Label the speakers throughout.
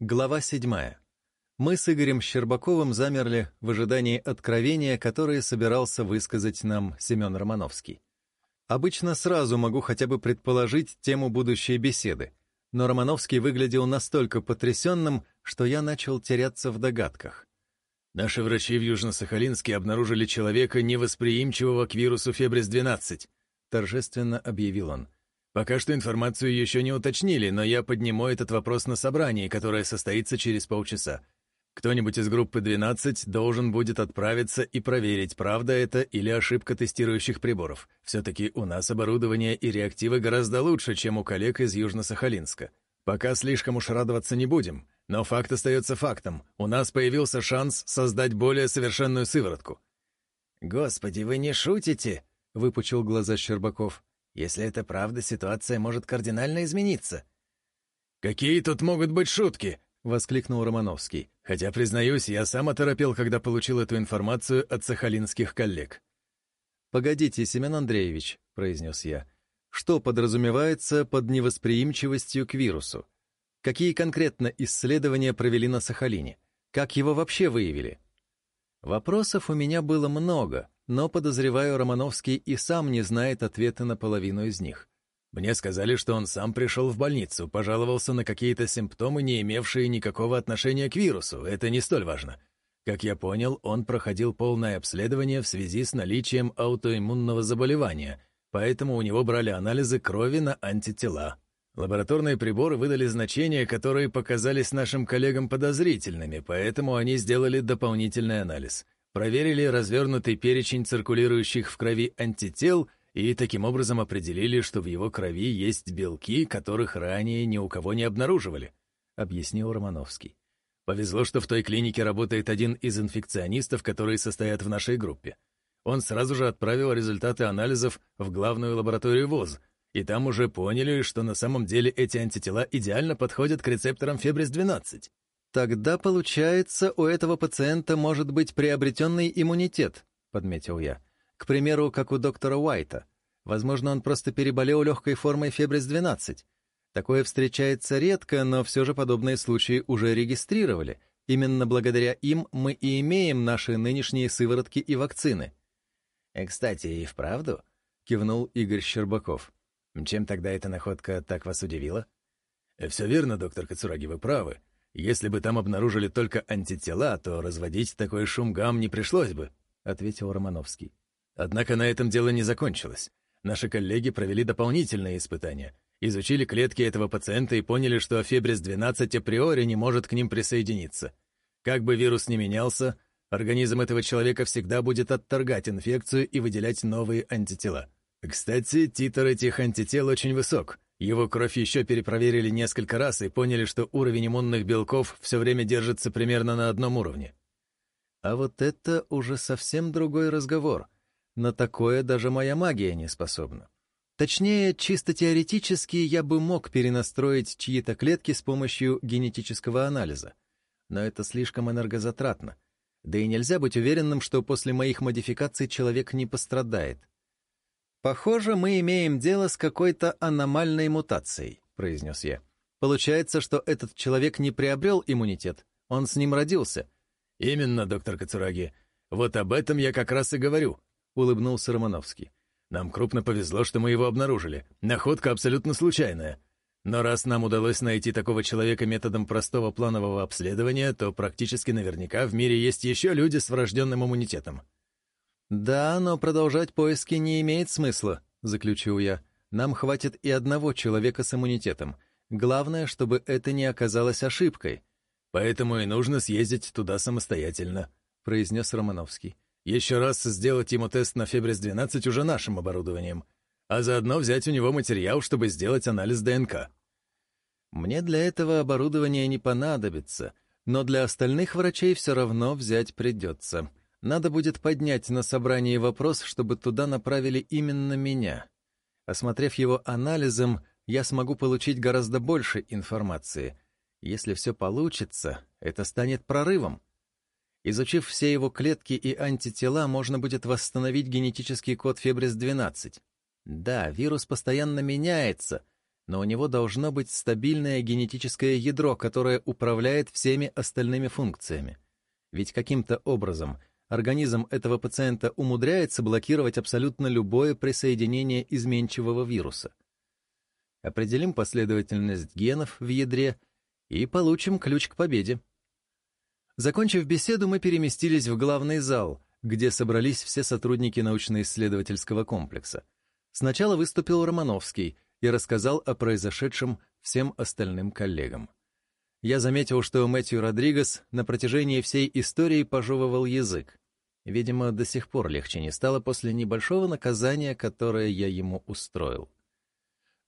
Speaker 1: Глава седьмая. Мы с Игорем Щербаковым замерли в ожидании откровения, которое собирался высказать нам Семен Романовский. Обычно сразу могу хотя бы предположить тему будущей беседы, но Романовский выглядел настолько потрясенным, что я начал теряться в догадках.
Speaker 2: «Наши врачи в Южно-Сахалинске обнаружили человека, невосприимчивого к вирусу Фебрис-12», — торжественно объявил он. Пока что информацию еще не уточнили, но я подниму этот вопрос на собрании, которое состоится через полчаса. Кто-нибудь из группы 12 должен будет отправиться и проверить, правда это или ошибка тестирующих приборов. Все-таки у нас оборудование и реактивы гораздо лучше, чем у коллег из Южно-Сахалинска. Пока слишком уж радоваться не будем, но факт остается фактом. У нас появился шанс создать более совершенную сыворотку.
Speaker 3: «Господи, вы не шутите?» — выпучил глаза Щербаков. Если это правда, ситуация может кардинально измениться.
Speaker 2: «Какие тут могут быть шутки?» — воскликнул Романовский. Хотя, признаюсь, я сам оторопел, когда получил эту информацию от сахалинских коллег.
Speaker 1: «Погодите, Семен Андреевич», — произнес я, — «что подразумевается под невосприимчивостью к вирусу? Какие конкретно исследования провели на Сахалине? Как его вообще выявили?» Вопросов у меня было много, но, подозреваю, Романовский и сам не знает ответа на половину из них.
Speaker 2: Мне сказали, что он сам пришел в больницу, пожаловался на какие-то симптомы, не имевшие никакого отношения к вирусу. Это не столь важно. Как я понял, он проходил полное обследование в связи с наличием аутоиммунного заболевания, поэтому у него брали анализы крови на антитела. Лабораторные приборы выдали значения, которые показались нашим коллегам подозрительными, поэтому они сделали дополнительный анализ — проверили развернутый перечень циркулирующих в крови антител и таким образом определили, что в его крови есть белки, которых ранее ни у кого не обнаруживали, — объяснил Романовский. Повезло, что в той клинике работает один из инфекционистов, которые состоят в нашей группе. Он сразу же отправил результаты анализов в главную лабораторию ВОЗ, и там уже поняли, что на самом деле эти антитела идеально подходят к рецепторам Фебрис-12.
Speaker 1: «Тогда, получается, у этого пациента может быть приобретенный иммунитет», — подметил я. «К примеру, как у доктора Уайта. Возможно, он просто переболел легкой формой фебрис-12. Такое встречается редко, но все же подобные случаи уже регистрировали. Именно благодаря им мы и имеем наши нынешние сыворотки и вакцины».
Speaker 3: «Э, «Кстати, и вправду?» — кивнул Игорь Щербаков. «Чем тогда эта находка так вас удивила?»
Speaker 2: «Э, «Все верно, доктор Кацураги, вы правы. Если бы там обнаружили только антитела, то разводить такой шум гам не пришлось бы», — ответил Романовский. «Однако на этом дело не закончилось. Наши коллеги провели дополнительные испытания, изучили клетки этого пациента и поняли, что Фебрис-12 априори не может к ним присоединиться. Как бы вирус ни менялся, организм этого человека всегда будет отторгать инфекцию и выделять новые антитела. Кстати, титр этих антител очень высок — его кровь еще перепроверили несколько раз и поняли, что уровень иммунных белков все время держится примерно на одном уровне.
Speaker 1: А вот это уже совсем другой разговор. На такое даже моя магия не способна. Точнее, чисто теоретически я бы мог перенастроить чьи-то клетки с помощью генетического анализа. Но это слишком энергозатратно. Да и нельзя быть уверенным, что после моих модификаций человек не пострадает. «Похоже, мы имеем дело с какой-то аномальной мутацией», — произнес я. «Получается, что этот человек не приобрел иммунитет, он с ним родился».
Speaker 2: «Именно, доктор Кацураги. Вот об этом я как раз и говорю», — улыбнулся Романовский. «Нам крупно повезло, что мы его обнаружили. Находка абсолютно случайная. Но раз нам удалось найти такого человека методом простого планового обследования, то практически наверняка в мире есть еще люди с врожденным иммунитетом.
Speaker 1: «Да, но продолжать поиски не имеет смысла», — заключил я. «Нам хватит и одного человека с иммунитетом. Главное, чтобы это не оказалось ошибкой».
Speaker 2: «Поэтому и нужно съездить туда самостоятельно», — произнес Романовский. «Еще раз сделать ему тест на Фебрис-12 уже нашим оборудованием, а заодно взять у него материал, чтобы сделать анализ ДНК».
Speaker 1: «Мне для этого оборудование не понадобится, но для остальных врачей все равно взять придется», надо будет поднять на собрании вопрос, чтобы туда направили именно меня. Осмотрев его анализом, я смогу получить гораздо больше информации. Если все получится, это станет прорывом. Изучив все его клетки и антитела, можно будет восстановить генетический код Фебрис-12. Да, вирус постоянно меняется, но у него должно быть стабильное генетическое ядро, которое управляет всеми остальными функциями. Ведь каким-то образом организм этого пациента умудряется блокировать абсолютно любое присоединение изменчивого вируса. Определим последовательность генов в ядре и получим ключ к победе. Закончив беседу, мы переместились в главный зал, где собрались все сотрудники научно-исследовательского комплекса. Сначала выступил Романовский и рассказал о произошедшем всем остальным коллегам. Я заметил, что Мэтью Родригес на протяжении всей истории пожевывал язык. Видимо, до сих пор легче не стало после небольшого наказания, которое я ему устроил.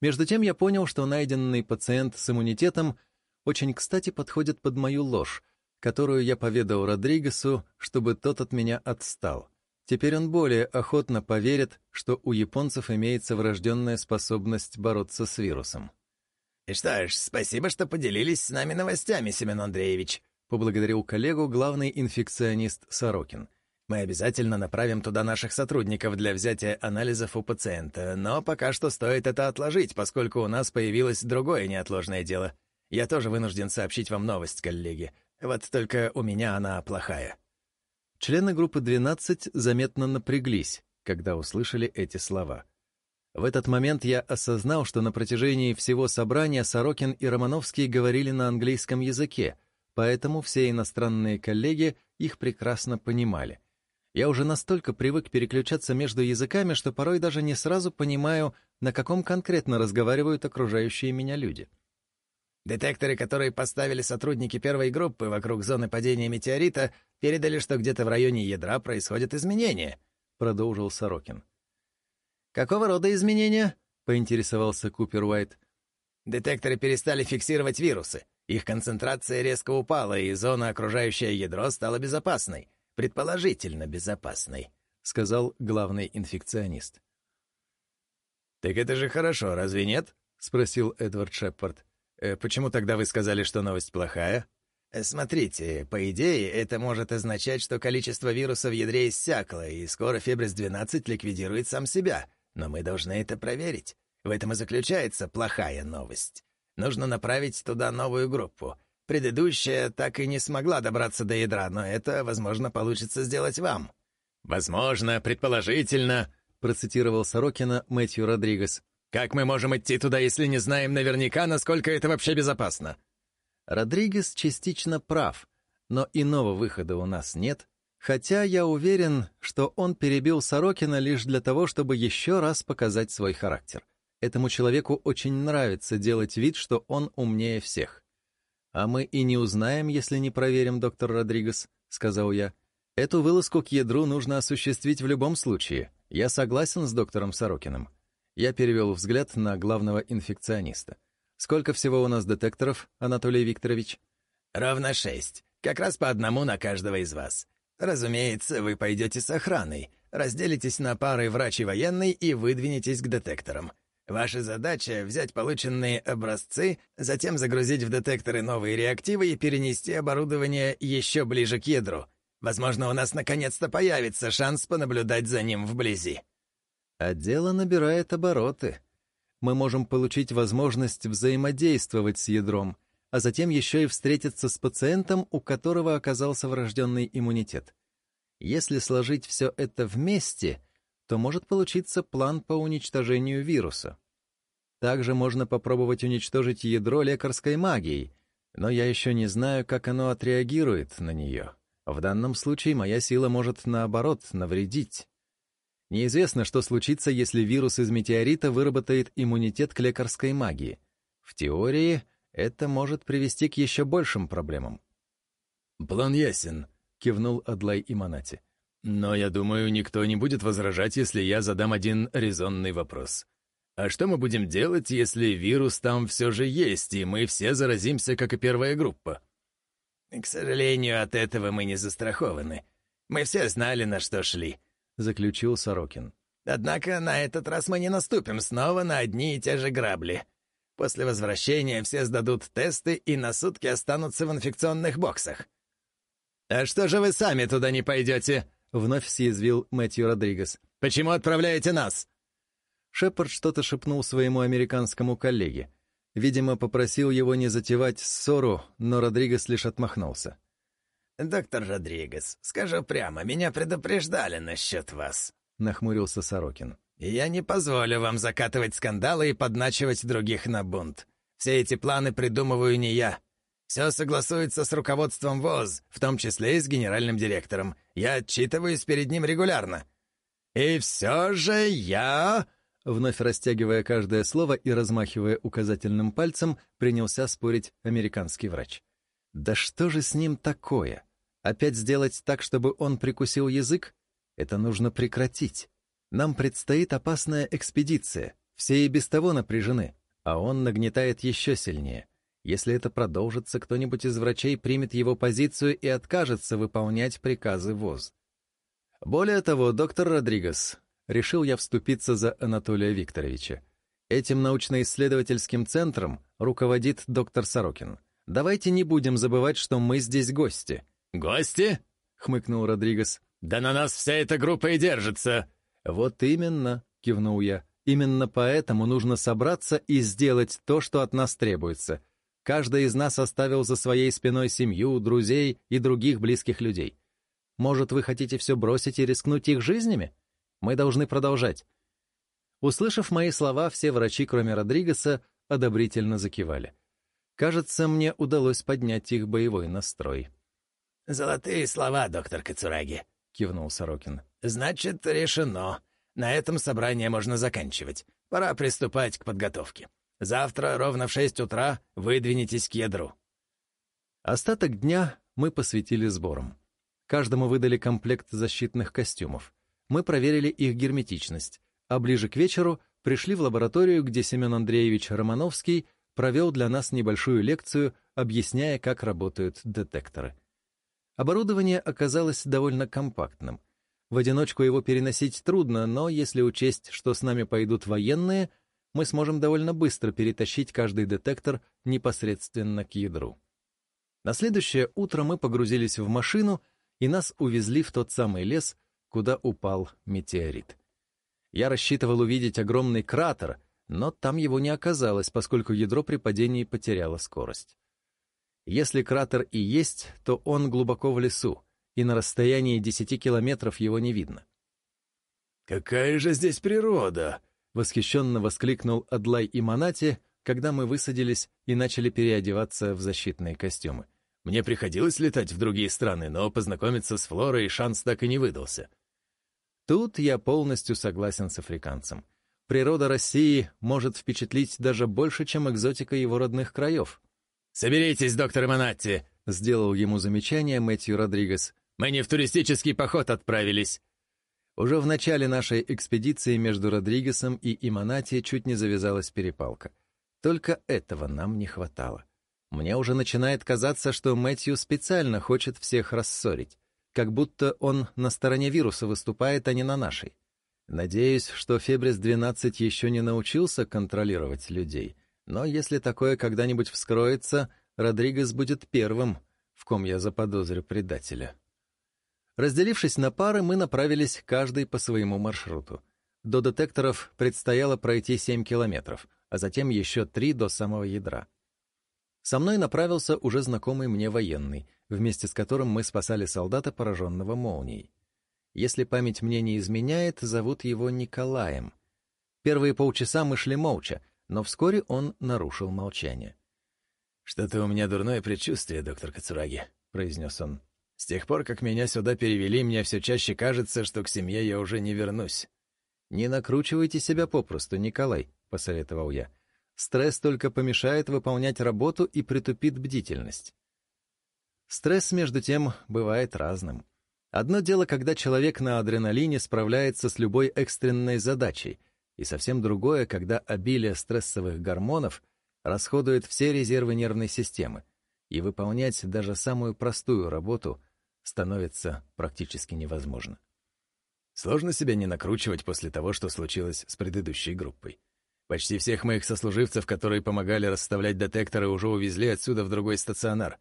Speaker 1: Между тем я понял, что найденный пациент с иммунитетом очень кстати подходит под мою ложь, которую я поведал Родригесу, чтобы тот от меня отстал. Теперь он более охотно поверит, что у японцев имеется врожденная способность бороться с вирусом.
Speaker 3: «И что ж, спасибо, что поделились с нами новостями, Семен Андреевич»,
Speaker 1: поблагодарил коллегу главный инфекционист Сорокин.
Speaker 3: «Мы обязательно направим туда наших сотрудников для взятия анализов у пациента, но пока что стоит это отложить, поскольку у нас появилось другое неотложное дело. Я тоже вынужден сообщить вам новость, коллеги. Вот только у меня она плохая».
Speaker 1: Члены группы 12 заметно напряглись, когда услышали эти слова. В этот момент я осознал, что на протяжении всего собрания Сорокин и Романовский говорили на английском языке, поэтому все иностранные коллеги их прекрасно понимали. Я уже настолько привык переключаться между языками, что порой даже не сразу понимаю, на каком конкретно разговаривают окружающие меня люди.
Speaker 3: Детекторы, которые поставили сотрудники первой группы вокруг зоны падения метеорита, передали, что где-то в районе ядра происходят изменения», — продолжил Сорокин.
Speaker 1: «Какого рода изменения?» — поинтересовался Купер Уайт.
Speaker 3: «Детекторы перестали фиксировать вирусы. Их концентрация резко упала, и зона, окружающая ядро, стала безопасной. Предположительно безопасной», — сказал главный инфекционист.
Speaker 2: «Так это же хорошо, разве нет?» — спросил Эдвард Шеппард. Э, «Почему тогда вы сказали, что новость плохая?»
Speaker 3: э, «Смотрите, по идее, это может означать, что количество вируса в ядре иссякло, и скоро Фебрис-12 ликвидирует сам себя. Но мы должны это проверить. В этом и заключается плохая новость. Нужно направить туда новую группу. Предыдущая так и не смогла добраться до ядра, но это, возможно, получится сделать вам».
Speaker 2: «Возможно, предположительно», — процитировал Сорокина Мэтью Родригес. Как мы можем идти туда, если не знаем наверняка, насколько это вообще безопасно?»
Speaker 1: Родригес частично прав, но иного выхода у нас нет, хотя я уверен, что он перебил Сорокина лишь для того, чтобы еще раз показать свой характер. Этому человеку очень нравится делать вид, что он умнее всех. «А мы и не узнаем, если не проверим, доктор Родригес», — сказал я. «Эту вылазку к ядру нужно осуществить в любом случае. Я согласен с доктором Сорокиным. Я перевел взгляд на главного инфекциониста. «Сколько всего у нас детекторов, Анатолий Викторович?»
Speaker 3: «Ровно шесть. Как раз по одному на каждого из вас. Разумеется, вы пойдете с охраной, разделитесь на пары врач и военный и выдвинетесь к детекторам. Ваша задача — взять полученные образцы, затем загрузить в детекторы новые реактивы и перенести оборудование еще ближе к ядру. Возможно, у нас наконец-то появится шанс понаблюдать за ним вблизи».
Speaker 1: А набирает обороты. Мы можем получить возможность взаимодействовать с ядром, а затем еще и встретиться с пациентом, у которого оказался врожденный иммунитет. Если сложить все это вместе, то может получиться план по уничтожению вируса. Также можно попробовать уничтожить ядро лекарской магией, но я еще не знаю, как оно отреагирует на нее. В данном случае моя сила может, наоборот, навредить. Неизвестно, что случится, если вирус из метеорита выработает иммунитет к лекарской магии. В теории это может привести к еще большим проблемам.
Speaker 2: «План ясен», — кивнул Адлай Иманати. «Но я думаю, никто не будет возражать, если я задам один резонный вопрос. А что мы будем делать, если вирус там все же есть, и мы все заразимся, как и первая группа?»
Speaker 3: «К сожалению, от этого мы не застрахованы. Мы все знали, на что шли
Speaker 1: заключил Сорокин.
Speaker 3: «Однако на этот раз мы не наступим снова на одни и те же грабли. После возвращения все сдадут тесты и на сутки останутся в инфекционных боксах».
Speaker 2: «А что же вы сами туда не пойдете?»
Speaker 1: — вновь съязвил Мэтью
Speaker 2: Родригес. «Почему отправляете нас?»
Speaker 1: Шепард что-то шепнул своему американскому коллеге. Видимо, попросил его не затевать ссору, но Родригес лишь отмахнулся.
Speaker 3: «Доктор Родригес, скажу прямо, меня предупреждали насчет вас», — нахмурился Сорокин. «Я не позволю вам закатывать скандалы и подначивать других на бунт. Все эти планы придумываю не я. Все согласуется с руководством ВОЗ, в том числе и с генеральным директором. Я отчитываюсь перед ним регулярно. И все же я...»
Speaker 1: Вновь растягивая каждое слово и размахивая указательным пальцем, принялся спорить американский врач. «Да что же с ним такое? Опять сделать так, чтобы он прикусил язык? Это нужно прекратить. Нам предстоит опасная экспедиция. Все и без того напряжены, а он нагнетает еще сильнее. Если это продолжится, кто-нибудь из врачей примет его позицию и откажется выполнять приказы ВОЗ. Более того, доктор Родригес, решил я вступиться за Анатолия Викторовича. Этим научно-исследовательским центром руководит доктор Сорокин. Давайте не будем забывать, что мы здесь гости.
Speaker 2: «Гости?» — хмыкнул Родригес. «Да на нас вся эта группа и держится!»
Speaker 1: «Вот именно!» — кивнул я. «Именно поэтому нужно собраться и сделать то, что от нас требуется. Каждый из нас оставил за своей спиной семью, друзей и других близких людей. Может, вы хотите все бросить и рискнуть их жизнями? Мы должны продолжать». Услышав мои слова, все врачи, кроме Родригеса, одобрительно закивали. Кажется, мне удалось поднять их боевой настрой.
Speaker 3: «Золотые слова, доктор Кацураги», — кивнул Сорокин. «Значит, решено. На этом собрание можно заканчивать. Пора приступать к подготовке. Завтра ровно в шесть утра выдвинетесь к ядру».
Speaker 1: Остаток дня мы посвятили сборам. Каждому выдали комплект защитных костюмов мы проверили их герметичность, а ближе к вечеру пришли в лабораторию, где Семен Андреевич Романовский провел для нас небольшую лекцию, объясняя, как работают детекторы. Оборудование оказалось довольно компактным. В одиночку его переносить трудно, но если учесть, что с нами пойдут военные, мы сможем довольно быстро перетащить каждый детектор непосредственно к ядру. На следующее утро мы погрузились в машину, и нас увезли в тот самый лес, куда упал метеорит. Я рассчитывал увидеть огромный кратер, но там его не оказалось, поскольку ядро при падении потеряло скорость. Если кратер и есть, то он глубоко в лесу, и на расстоянии 10 километров его не видно.
Speaker 2: «Какая же здесь природа!» — восхищенно воскликнул Адлай и Манати, когда мы высадились и начали переодеваться в защитные костюмы. Мне приходилось летать в другие страны, но познакомиться с флорой шанс так и не выдался.
Speaker 1: Тут я полностью согласен с африканцем. Природа России может впечатлить даже больше, чем экзотика его родных краев.
Speaker 2: «Соберитесь, доктор Манатти!» — сделал ему замечание Мэтью Родригес. «Мы не в туристический поход отправились!»
Speaker 1: Уже в начале нашей экспедиции между Родригесом и Иманати чуть не завязалась перепалка. Только этого нам не хватало. Мне уже начинает казаться, что Мэтью специально хочет всех рассорить как будто он на стороне вируса выступает, а не на нашей. Надеюсь, что Фебрис-12 еще не научился контролировать людей, но если такое когда-нибудь вскроется, Родригес будет первым, в ком я заподозрю предателя. Разделившись на пары, мы направились каждый по своему маршруту. До детекторов предстояло пройти 7 километров, а затем еще 3 до самого ядра. Со мной направился уже знакомый мне военный, вместе с которым мы спасали солдата, пораженного молнией. Если память мне не изменяет, зовут его Николаем. Первые полчаса мы шли молча, но вскоре он нарушил молчание.
Speaker 2: «Что-то у меня дурное предчувствие, доктор Кацураги», — произнес он. «С тех пор, как меня сюда перевели, мне все чаще кажется, что к семье я уже не вернусь».
Speaker 1: «Не накручивайте себя попросту, Николай», — посоветовал я. Стресс только помешает выполнять работу и притупит бдительность. Стресс, между тем, бывает разным. Одно дело, когда человек на адреналине справляется с любой экстренной задачей, и совсем другое, когда обилие стрессовых гормонов расходует все резервы нервной системы, и выполнять даже самую простую работу становится практически невозможно.
Speaker 2: Сложно себя не накручивать после того, что случилось с предыдущей группой. Почти всех моих сослуживцев, которые помогали расставлять детекторы, уже увезли отсюда в другой стационар.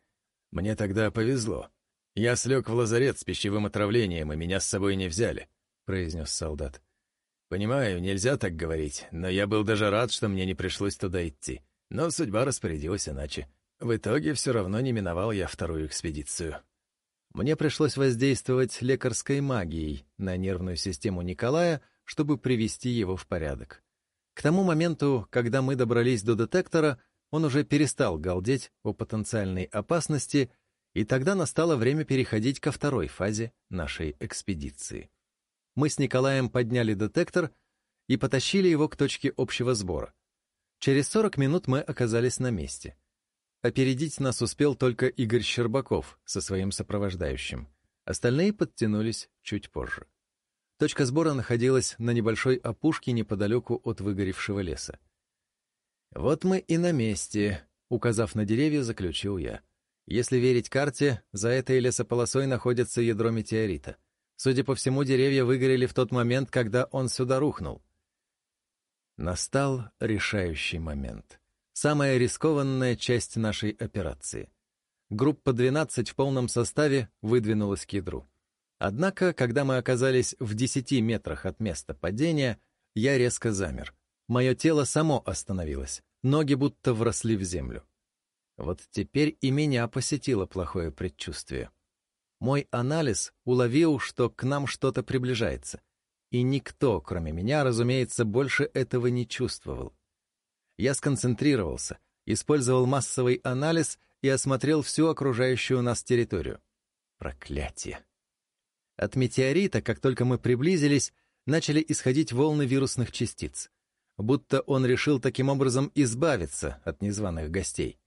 Speaker 2: Мне тогда повезло. Я слег в лазарет с пищевым отравлением, и меня с собой не взяли», — произнес солдат. «Понимаю, нельзя так говорить, но я был даже рад, что мне не пришлось туда идти. Но судьба распорядилась иначе. В итоге все равно не миновал я вторую экспедицию.
Speaker 1: Мне пришлось воздействовать лекарской магией на нервную систему Николая, чтобы привести его в порядок. К тому моменту, когда мы добрались до детектора, он уже перестал галдеть о потенциальной опасности, и тогда настало время переходить ко второй фазе нашей экспедиции. Мы с Николаем подняли детектор и потащили его к точке общего сбора. Через 40 минут мы оказались на месте. Опередить нас успел только Игорь Щербаков со своим сопровождающим. Остальные подтянулись чуть позже. Точка сбора находилась на небольшой опушке неподалеку от выгоревшего леса. «Вот мы и на месте», — указав на деревья, заключил я. Если верить карте, за этой лесополосой находится ядро метеорита. Судя по всему, деревья выгорели в тот момент, когда он сюда рухнул. Настал решающий момент. Самая рискованная часть нашей операции. Группа 12 в полном составе выдвинулась к ядру. Однако, когда мы оказались в 10 метрах от места падения, я резко замер. Мое тело само остановилось, ноги будто вросли в землю. Вот теперь и меня посетило плохое предчувствие. Мой анализ уловил, что к нам что-то приближается. И никто, кроме меня, разумеется, больше этого не чувствовал. Я сконцентрировался, использовал массовый анализ и осмотрел всю окружающую нас территорию. Проклятие! От метеорита, как только мы приблизились, начали исходить волны вирусных частиц будто он решил таким образом избавиться от незваных гостей.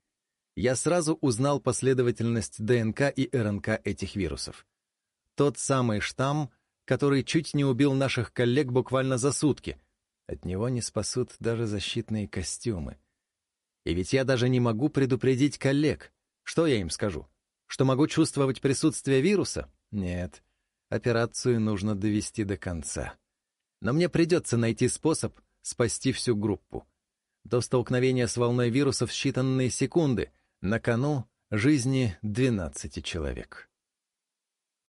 Speaker 1: Я сразу узнал последовательность ДНК и РНК этих вирусов. Тот самый штамм, который чуть не убил наших коллег буквально за сутки. От него не спасут даже защитные костюмы. И ведь я даже не могу предупредить коллег. Что я им скажу? Что могу чувствовать присутствие вируса? Нет. Операцию нужно довести до конца. Но мне придется найти способ спасти всю группу. До столкновения с волной вирусов считанные секунды, на кону жизни 12 человек.